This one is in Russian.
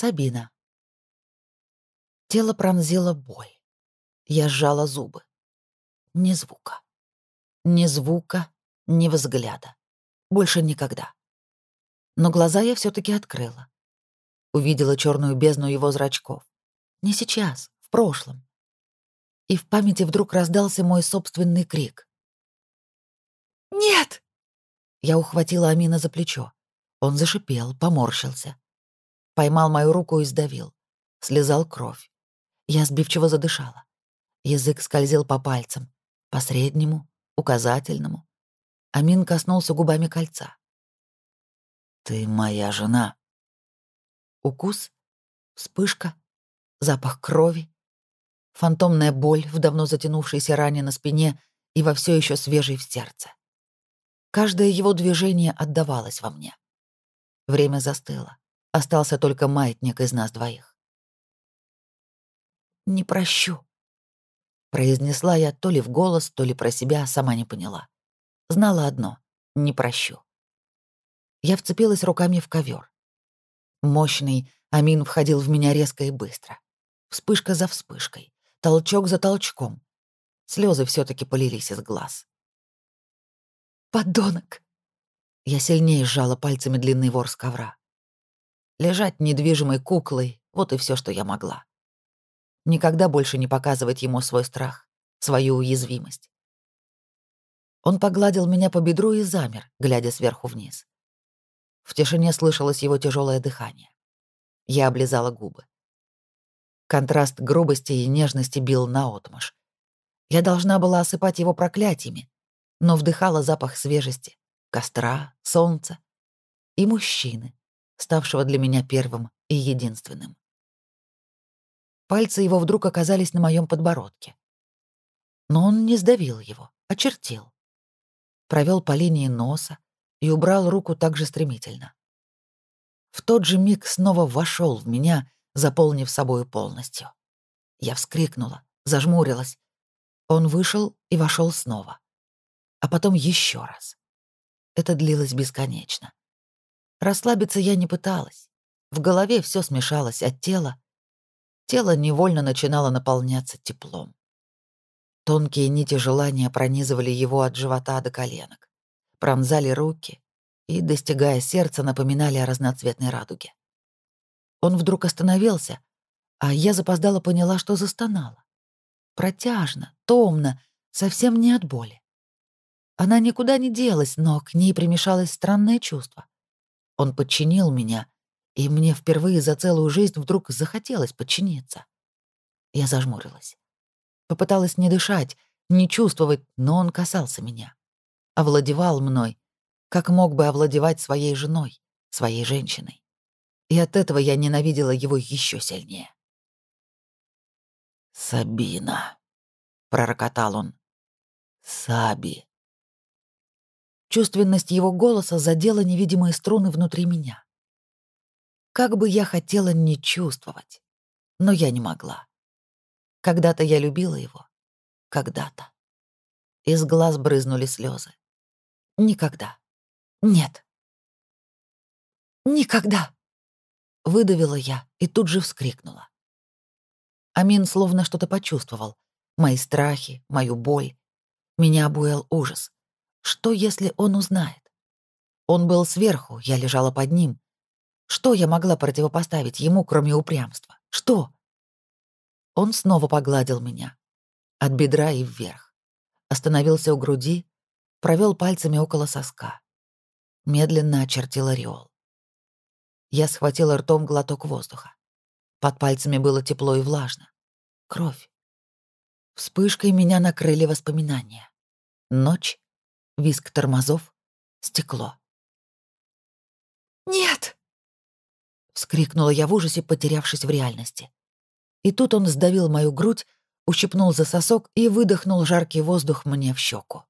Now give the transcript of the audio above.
Сабина. Тело пронзило боль. Я сжала зубы. Ни звука. Ни звука, ни взгляда. Больше никогда. Но глаза я все таки открыла. Увидела черную бездну его зрачков. Не сейчас, в прошлом. И в памяти вдруг раздался мой собственный крик. «Нет!» Я ухватила Амина за плечо. Он зашипел, поморщился. Поймал мою руку и сдавил. Слезал кровь. Я сбивчиво задышала. Язык скользил по пальцам. По среднему, указательному. Амин коснулся губами кольца. «Ты моя жена». Укус, вспышка, запах крови, фантомная боль в давно затянувшейся ране на спине и во все еще свежей в сердце. Каждое его движение отдавалось во мне. Время застыло. Остался только маятник из нас двоих. «Не прощу», — произнесла я то ли в голос, то ли про себя, сама не поняла. Знала одно — не прощу. Я вцепилась руками в ковер. Мощный Амин входил в меня резко и быстро. Вспышка за вспышкой, толчок за толчком. Слезы все таки полились из глаз. «Подонок!» Я сильнее сжала пальцами длинный ворс ковра. Лежать недвижимой куклой — вот и все, что я могла. Никогда больше не показывать ему свой страх, свою уязвимость. Он погладил меня по бедру и замер, глядя сверху вниз. В тишине слышалось его тяжелое дыхание. Я облизала губы. Контраст грубости и нежности бил наотмашь. Я должна была осыпать его проклятиями, но вдыхала запах свежести, костра, солнца и мужчины, ставшего для меня первым и единственным. Пальцы его вдруг оказались на моем подбородке. Но он не сдавил его, очертил. Провел по линии носа и убрал руку так же стремительно. В тот же миг снова вошел в меня, заполнив собою полностью. Я вскрикнула, зажмурилась. Он вышел и вошел снова а потом еще раз. Это длилось бесконечно. Расслабиться я не пыталась. В голове все смешалось от тела. Тело невольно начинало наполняться теплом. Тонкие нити желания пронизывали его от живота до коленок, пронзали руки и, достигая сердца, напоминали о разноцветной радуге. Он вдруг остановился, а я запоздала поняла, что застонала. Протяжно, томно, совсем не от боли. Она никуда не делась, но к ней примешалось странное чувство. Он подчинил меня, и мне впервые за целую жизнь вдруг захотелось подчиниться. Я зажмурилась. Попыталась не дышать, не чувствовать, но он касался меня. Овладевал мной, как мог бы овладевать своей женой, своей женщиной. И от этого я ненавидела его еще сильнее. «Сабина», — пророкотал он. «Саби». Чувственность его голоса задела невидимые струны внутри меня. Как бы я хотела не чувствовать, но я не могла. Когда-то я любила его. Когда-то. Из глаз брызнули слезы. Никогда. Нет. Никогда. Выдавила я и тут же вскрикнула. Амин словно что-то почувствовал. Мои страхи, мою боль. Меня обуял ужас. Что, если он узнает? Он был сверху, я лежала под ним. Что я могла противопоставить ему, кроме упрямства? Что? Он снова погладил меня. От бедра и вверх. Остановился у груди, провел пальцами около соска. Медленно очертил ореол. Я схватила ртом глоток воздуха. Под пальцами было тепло и влажно. Кровь. Вспышкой меня накрыли воспоминания. Ночь, виск тормозов, стекло. «Нет!» — вскрикнула я в ужасе, потерявшись в реальности. И тут он сдавил мою грудь, ущипнул за сосок и выдохнул жаркий воздух мне в щеку.